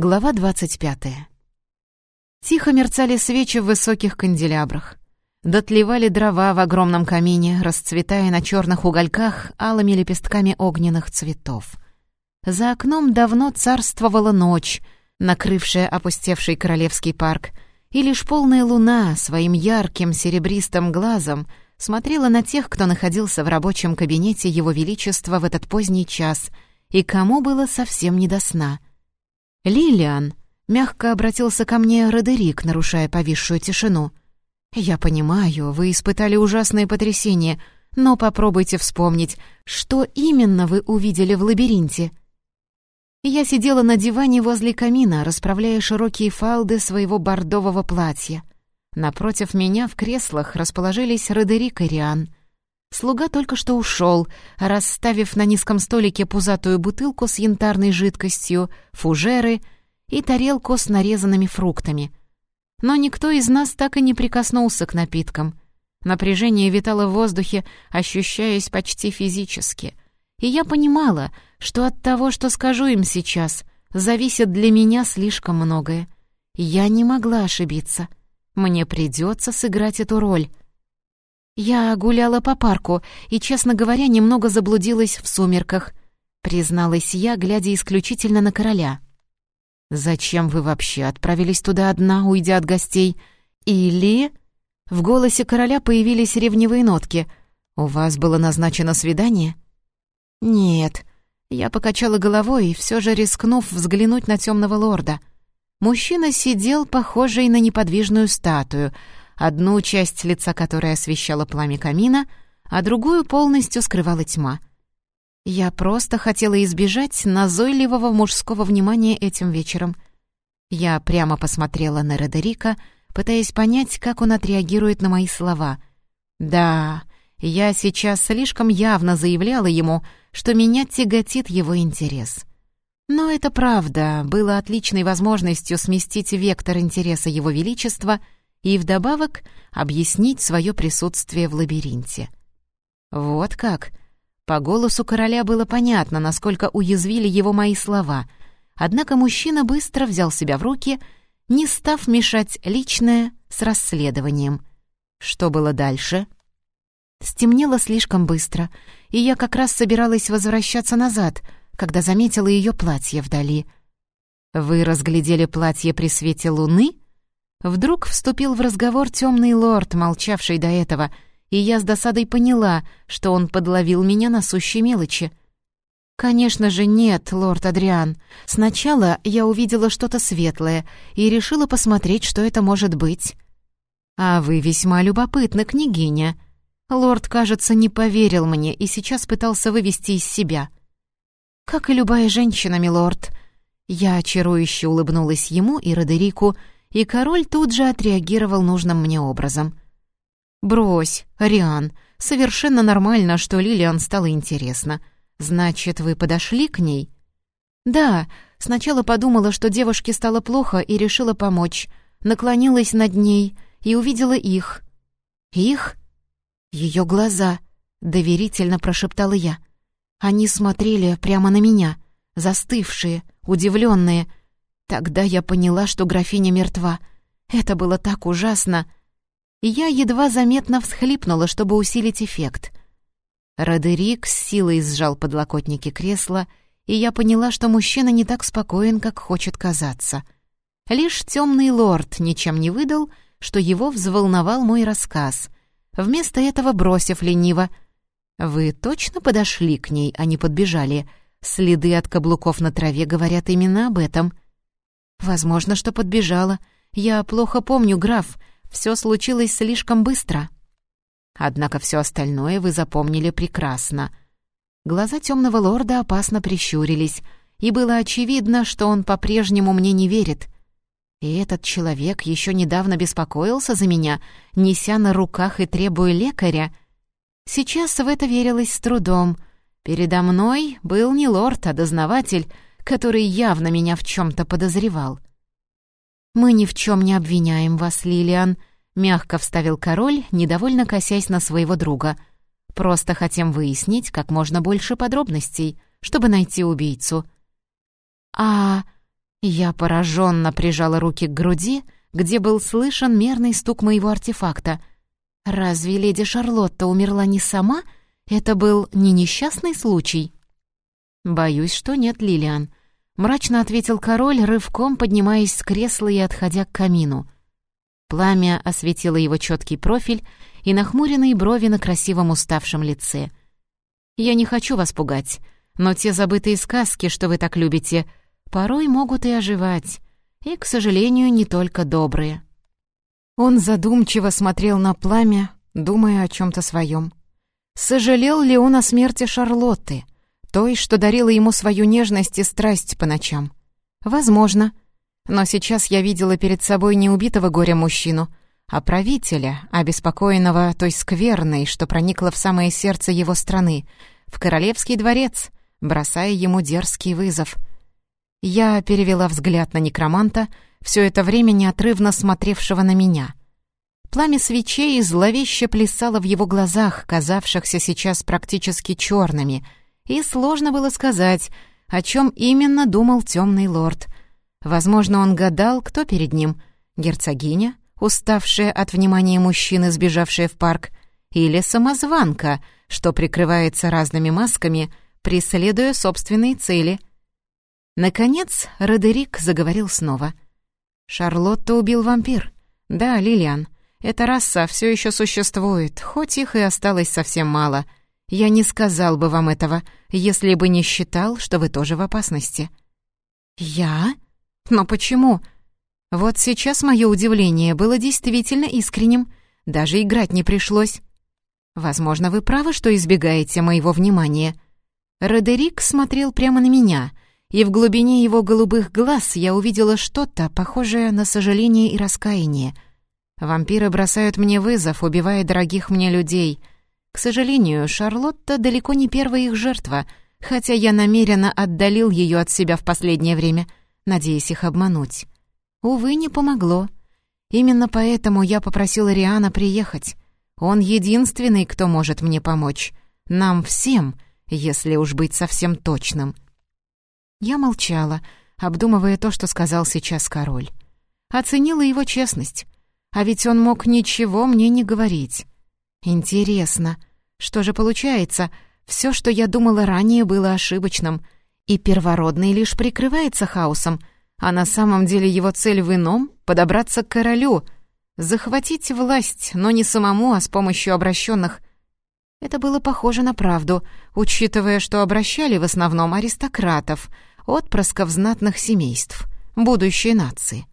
Глава двадцать пятая. Тихо мерцали свечи в высоких канделябрах. Дотлевали дрова в огромном камине, расцветая на черных угольках алыми лепестками огненных цветов. За окном давно царствовала ночь, накрывшая опустевший королевский парк, и лишь полная луна своим ярким серебристым глазом смотрела на тех, кто находился в рабочем кабинете Его Величества в этот поздний час, и кому было совсем не до сна. «Лилиан!» — мягко обратился ко мне Родерик, нарушая повисшую тишину. «Я понимаю, вы испытали ужасное потрясение, но попробуйте вспомнить, что именно вы увидели в лабиринте». Я сидела на диване возле камина, расправляя широкие фалды своего бордового платья. Напротив меня в креслах расположились Родерик и Риан. Слуга только что ушел, расставив на низком столике пузатую бутылку с янтарной жидкостью, фужеры и тарелку с нарезанными фруктами. Но никто из нас так и не прикоснулся к напиткам. Напряжение витало в воздухе, ощущаясь почти физически. И я понимала — что от того, что скажу им сейчас, зависит для меня слишком многое. Я не могла ошибиться. Мне придется сыграть эту роль. Я гуляла по парку и, честно говоря, немного заблудилась в сумерках, призналась я, глядя исключительно на короля. «Зачем вы вообще отправились туда одна, уйдя от гостей? Или...» В голосе короля появились ревнивые нотки. «У вас было назначено свидание?» «Нет, я покачала головой, все же рискнув взглянуть на темного лорда. Мужчина сидел, похожий на неподвижную статую, одну часть лица которой освещала пламя камина, а другую полностью скрывала тьма. Я просто хотела избежать назойливого мужского внимания этим вечером. Я прямо посмотрела на Родерика, пытаясь понять, как он отреагирует на мои слова. «Да, я сейчас слишком явно заявляла ему, что меня тяготит его интерес. Но это правда, было отличной возможностью сместить вектор интереса Его Величества и вдобавок объяснить свое присутствие в лабиринте. Вот как. По голосу короля было понятно, насколько уязвили его мои слова, однако мужчина быстро взял себя в руки, не став мешать личное с расследованием. Что было дальше? Стемнело слишком быстро, и я как раз собиралась возвращаться назад, когда заметила ее платье вдали. «Вы разглядели платье при свете луны?» Вдруг вступил в разговор темный лорд, молчавший до этого, и я с досадой поняла, что он подловил меня на сущей мелочи. «Конечно же нет, лорд Адриан. Сначала я увидела что-то светлое и решила посмотреть, что это может быть». «А вы весьма любопытна, княгиня», Лорд, кажется, не поверил мне и сейчас пытался вывести из себя. «Как и любая женщина, милорд». Я очарующе улыбнулась ему и Родерику, и король тут же отреагировал нужным мне образом. «Брось, Ариан, совершенно нормально, что Лилиан стало интересно. Значит, вы подошли к ней?» «Да, сначала подумала, что девушке стало плохо и решила помочь. Наклонилась над ней и увидела их». «Их?» Ее глаза, доверительно прошептала я. Они смотрели прямо на меня, застывшие, удивленные. Тогда я поняла, что графиня мертва. Это было так ужасно. Я едва заметно всхлипнула, чтобы усилить эффект. Родерик с силой сжал подлокотники кресла, и я поняла, что мужчина не так спокоен, как хочет казаться. Лишь темный лорд ничем не выдал, что его взволновал мой рассказ — вместо этого бросив лениво. «Вы точно подошли к ней, а не подбежали? Следы от каблуков на траве говорят именно об этом». «Возможно, что подбежала. Я плохо помню, граф. Все случилось слишком быстро». «Однако все остальное вы запомнили прекрасно». Глаза темного лорда опасно прищурились, и было очевидно, что он по-прежнему мне не верит — и этот человек еще недавно беспокоился за меня, неся на руках и требуя лекаря. Сейчас в это верилось с трудом. Передо мной был не лорд, а дознаватель, который явно меня в чем-то подозревал. «Мы ни в чем не обвиняем вас, Лилиан», — мягко вставил король, недовольно косясь на своего друга. «Просто хотим выяснить как можно больше подробностей, чтобы найти убийцу». «А...» Я пораженно прижала руки к груди, где был слышен мерный стук моего артефакта. Разве леди Шарлотта умерла не сама? Это был не несчастный случай? Боюсь, что нет, Лилиан. Мрачно ответил король, рывком поднимаясь с кресла и отходя к камину. Пламя осветило его четкий профиль и нахмуренные брови на красивом уставшем лице. «Я не хочу вас пугать, но те забытые сказки, что вы так любите, порой могут и оживать, и, к сожалению, не только добрые». Он задумчиво смотрел на пламя, думая о чем то своем. Сожалел ли он о смерти Шарлотты, той, что дарила ему свою нежность и страсть по ночам? Возможно. Но сейчас я видела перед собой не убитого горя мужчину, а правителя, обеспокоенного той скверной, что проникла в самое сердце его страны, в королевский дворец, бросая ему дерзкий вызов. Я перевела взгляд на некроманта, все это время неотрывно смотревшего на меня. Пламя свечей зловеще плясало в его глазах, казавшихся сейчас практически черными, и сложно было сказать, о чем именно думал темный лорд. Возможно, он гадал, кто перед ним — герцогиня, уставшая от внимания мужчины, сбежавшая в парк, или самозванка, что прикрывается разными масками, преследуя собственные цели. Наконец, Родерик заговорил снова. «Шарлотта убил вампир. Да, Лилиан. Эта раса все еще существует, хоть их и осталось совсем мало. Я не сказал бы вам этого, если бы не считал, что вы тоже в опасности». «Я? Но почему?» Вот сейчас мое удивление было действительно искренним. Даже играть не пришлось. Возможно, вы правы, что избегаете моего внимания. Родерик смотрел прямо на меня, и в глубине его голубых глаз я увидела что-то, похожее на сожаление и раскаяние. Вампиры бросают мне вызов, убивая дорогих мне людей. К сожалению, Шарлотта далеко не первая их жертва, хотя я намеренно отдалил ее от себя в последнее время, надеясь их обмануть. Увы, не помогло. Именно поэтому я попросила Риана приехать. Он единственный, кто может мне помочь. Нам всем, если уж быть совсем точным. Я молчала, обдумывая то, что сказал сейчас король. Оценила его честность. А ведь он мог ничего мне не говорить. Интересно, что же получается, все, что я думала ранее, было ошибочным, и первородный лишь прикрывается хаосом — а на самом деле его цель в ином — подобраться к королю, захватить власть, но не самому, а с помощью обращенных. Это было похоже на правду, учитывая, что обращали в основном аристократов, отпрысков знатных семейств, будущей нации.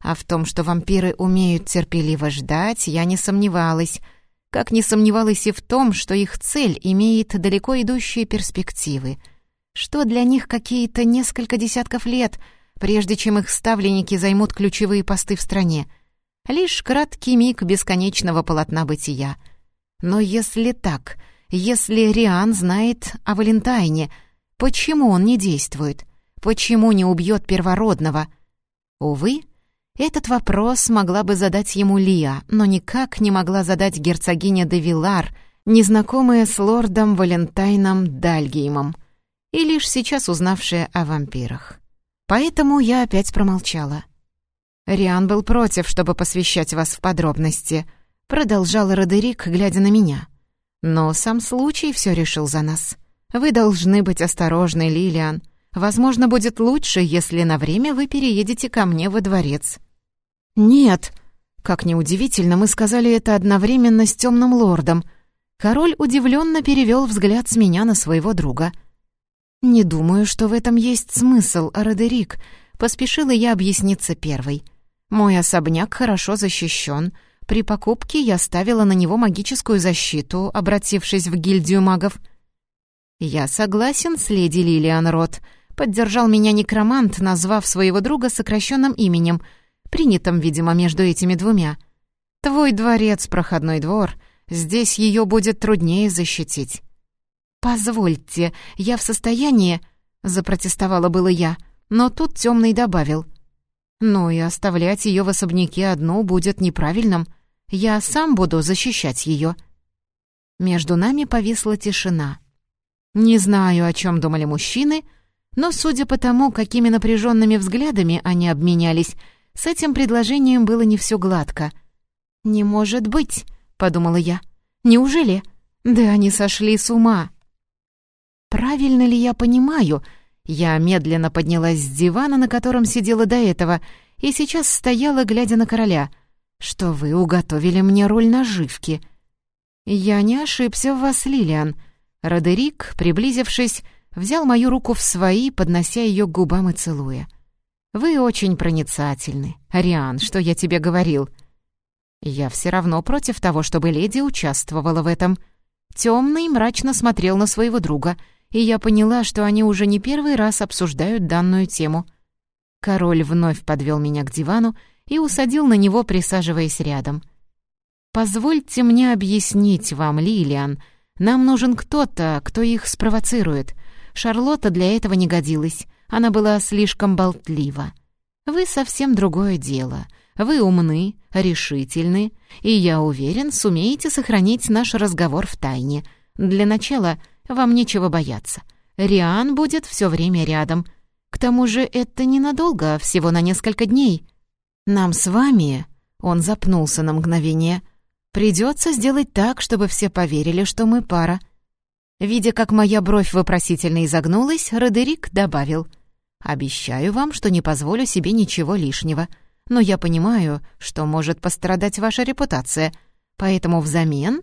А в том, что вампиры умеют терпеливо ждать, я не сомневалась, как не сомневалась и в том, что их цель имеет далеко идущие перспективы, что для них какие-то несколько десятков лет — прежде чем их ставленники займут ключевые посты в стране. Лишь краткий миг бесконечного полотна бытия. Но если так, если Риан знает о Валентайне, почему он не действует? Почему не убьет первородного? Увы, этот вопрос могла бы задать ему Лия, но никак не могла задать герцогиня де Вилар, незнакомая с лордом Валентайном Дальгеймом, и лишь сейчас узнавшая о вампирах. Поэтому я опять промолчала. «Риан был против, чтобы посвящать вас в подробности», — продолжал Родерик, глядя на меня. «Но сам случай все решил за нас. Вы должны быть осторожны, Лилиан. Возможно, будет лучше, если на время вы переедете ко мне во дворец». «Нет», — как неудивительно, мы сказали это одновременно с темным лордом. Король удивленно перевел взгляд с меня на своего друга — «Не думаю, что в этом есть смысл, Родерик», — поспешила я объясниться первой. «Мой особняк хорошо защищен. При покупке я ставила на него магическую защиту, обратившись в гильдию магов». «Я согласен с леди Лилиан Рот», — поддержал меня некромант, назвав своего друга сокращенным именем, принятым, видимо, между этими двумя. «Твой дворец — проходной двор. Здесь ее будет труднее защитить». «Позвольте, я в состоянии...» — запротестовала было я, но тут темный добавил. «Ну и оставлять ее в особняке одну будет неправильным. Я сам буду защищать ее». Между нами повисла тишина. Не знаю, о чем думали мужчины, Но судя по тому, какими напряженными взглядами они обменялись, с этим предложением было не все гладко. «Не может быть», — подумала я. «Неужели? Да они сошли с ума». «Правильно ли я понимаю?» Я медленно поднялась с дивана, на котором сидела до этого, и сейчас стояла, глядя на короля. «Что вы уготовили мне роль наживки?» «Я не ошибся в вас, Лилиан». Родерик, приблизившись, взял мою руку в свои, поднося ее к губам и целуя. «Вы очень проницательны. Ариан, что я тебе говорил?» «Я все равно против того, чтобы леди участвовала в этом». Темный мрачно смотрел на своего друга, и я поняла, что они уже не первый раз обсуждают данную тему. Король вновь подвел меня к дивану и усадил на него, присаживаясь рядом. «Позвольте мне объяснить вам, Лилиан. Нам нужен кто-то, кто их спровоцирует. Шарлотта для этого не годилась. Она была слишком болтлива. Вы совсем другое дело. Вы умны, решительны, и, я уверен, сумеете сохранить наш разговор в тайне. Для начала вам нечего бояться. Риан будет все время рядом. К тому же это ненадолго, всего на несколько дней. Нам с вами...» Он запнулся на мгновение. «Придется сделать так, чтобы все поверили, что мы пара. Видя, как моя бровь вопросительно изогнулась, Родерик добавил. «Обещаю вам, что не позволю себе ничего лишнего. Но я понимаю, что может пострадать ваша репутация. Поэтому взамен...»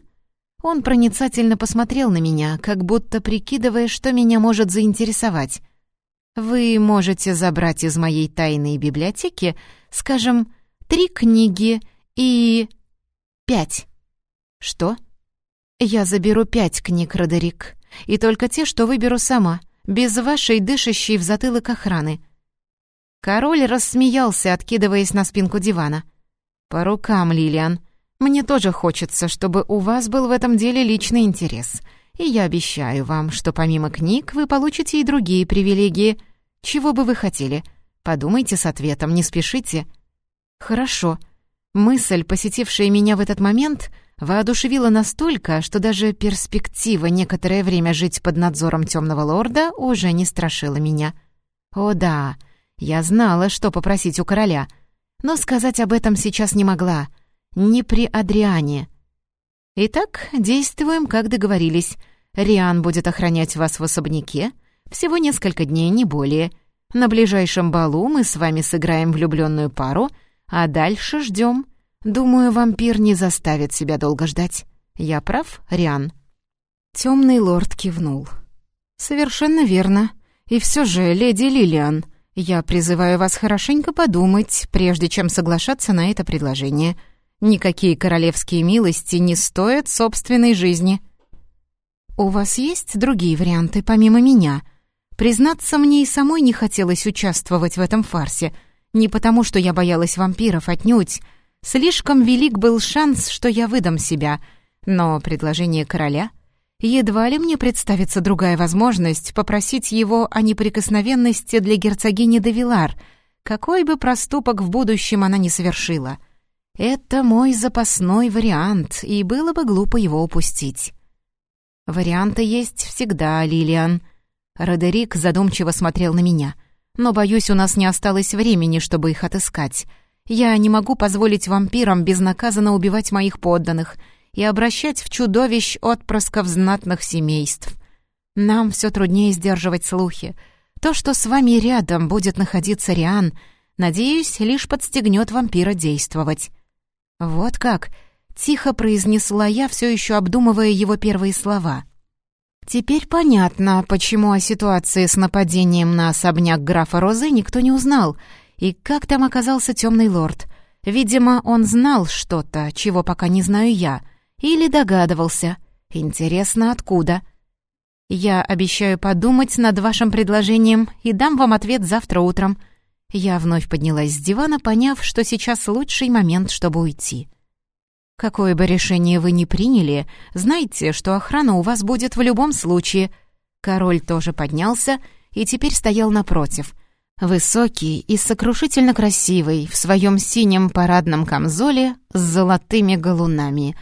Он проницательно посмотрел на меня, как будто прикидывая, что меня может заинтересовать. «Вы можете забрать из моей тайной библиотеки, скажем, три книги и... пять». «Что?» «Я заберу пять книг, Родерик, и только те, что выберу сама, без вашей дышащей в затылок охраны». Король рассмеялся, откидываясь на спинку дивана. «По рукам, Лилиан. Мне тоже хочется, чтобы у вас был в этом деле личный интерес. И я обещаю вам, что помимо книг вы получите и другие привилегии. Чего бы вы хотели? Подумайте с ответом, не спешите». «Хорошо». Мысль, посетившая меня в этот момент, воодушевила настолько, что даже перспектива некоторое время жить под надзором темного лорда уже не страшила меня. О да, я знала, что попросить у короля, но сказать об этом сейчас не могла. Не при Адриане. Итак, действуем, как договорились. Риан будет охранять вас в особняке. Всего несколько дней, не более. На ближайшем балу мы с вами сыграем влюбленную пару, а дальше ждем. Думаю, вампир не заставит себя долго ждать. Я прав, Риан?» Темный лорд кивнул. «Совершенно верно. И все же, леди Лилиан, я призываю вас хорошенько подумать, прежде чем соглашаться на это предложение. Никакие королевские милости не стоят собственной жизни». «У вас есть другие варианты, помимо меня?» Признаться, мне и самой не хотелось участвовать в этом фарсе. Не потому, что я боялась вампиров отнюдь, Слишком велик был шанс, что я выдам себя, но предложение короля... Едва ли мне представится другая возможность попросить его о неприкосновенности для герцогини де Вилар, какой бы проступок в будущем она не совершила. Это мой запасной вариант, и было бы глупо его упустить. Варианты есть всегда, Лилиан. Родерик задумчиво смотрел на меня. Но, боюсь, у нас не осталось времени, чтобы их отыскать. Я не могу позволить вампирам безнаказанно убивать моих подданных и обращать в чудовищ отпрысков знатных семейств. Нам все труднее сдерживать слухи. То, что с вами рядом будет находиться Риан, надеюсь, лишь подстегнет вампира действовать. Вот как, тихо произнесла я, все еще обдумывая его первые слова. Теперь понятно, почему о ситуации с нападением на особняк графа Розы никто не узнал — и как там оказался темный лорд? Видимо, он знал что-то, чего пока не знаю я. Или догадывался. Интересно, откуда? Я обещаю подумать над вашим предложением и дам вам ответ завтра утром. Я вновь поднялась с дивана, поняв, что сейчас лучший момент, чтобы уйти. Какое бы решение вы ни приняли, знайте, что охрана у вас будет в любом случае. Король тоже поднялся и теперь стоял напротив — Высокий и сокрушительно красивый, в своем синем парадном камзоле с золотыми галунами.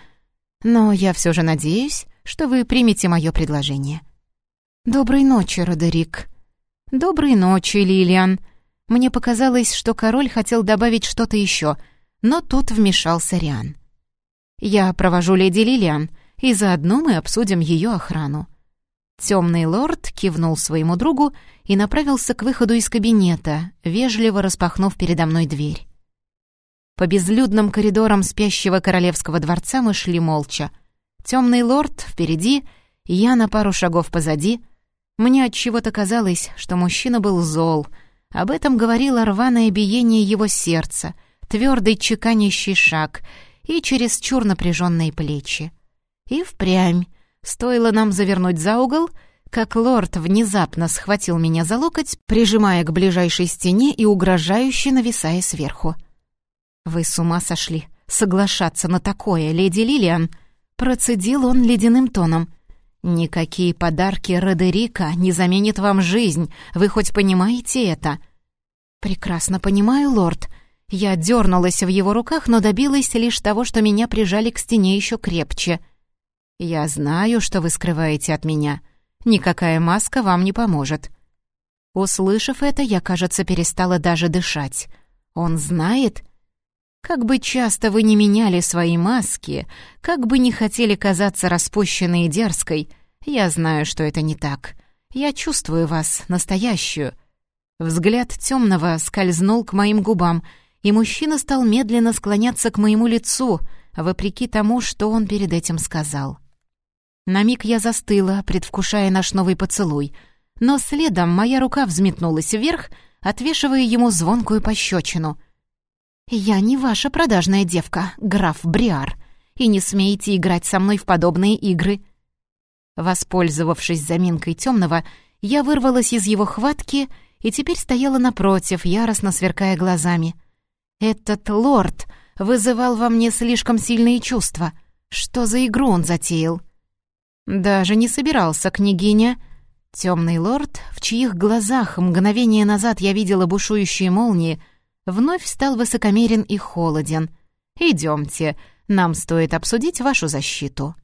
Но я все же надеюсь, что вы примете мое предложение. «Доброй ночи, Родерик». «Доброй ночи, Лилиан». Мне показалось, что король хотел добавить что-то еще, но тут вмешался Риан. «Я провожу леди Лилиан, и заодно мы обсудим ее охрану». Темный лорд кивнул своему другу и направился к выходу из кабинета, вежливо распахнув передо мной дверь. По безлюдным коридорам спящего королевского дворца мы шли молча. Темный лорд впереди, я на пару шагов позади. Мне от чего-то казалось, что мужчина был зол. Об этом говорило рваное биение его сердца, твердый чеканящий шаг и чересчур напряженные плечи. И впрямь, стоило нам завернуть за угол, как лорд внезапно схватил меня за локоть, прижимая к ближайшей стене и угрожающе нависая сверху. «Вы с ума сошли? Соглашаться на такое, леди Лилиан?» Процедил он ледяным тоном. «Никакие подарки Родерика не заменят вам жизнь, вы хоть понимаете это?» «Прекрасно понимаю, лорд». Я дернулась в его руках, но добилась лишь того, что меня прижали к стене еще крепче. «Я знаю, что вы скрываете от меня. Никакая маска вам не поможет». Услышав это, я, кажется, перестала даже дышать. «Он знает?» Как бы часто вы не меняли свои маски, как бы не хотели казаться распущенной и дерзкой, я знаю, что это не так. Я чувствую вас, настоящую. Взгляд темного скользнул к моим губам, и мужчина стал медленно склоняться к моему лицу, вопреки тому, что он перед этим сказал. На миг я застыла, предвкушая наш новый поцелуй, но следом моя рука взметнулась вверх, отвешивая ему звонкую пощечину — «Я не ваша продажная девка, граф Бриар, и не смеете играть со мной в подобные игры». Воспользовавшись заминкой темного, я вырвалась из его хватки и теперь стояла напротив, яростно сверкая глазами. «Этот лорд вызывал во мне слишком сильные чувства. Что за игру он затеял?» «Даже не собирался, княгиня». Темный лорд, в чьих глазах мгновение назад я видела бушующие молнии, вновь стал высокомерен и холоден. «Идемте, нам стоит обсудить вашу защиту».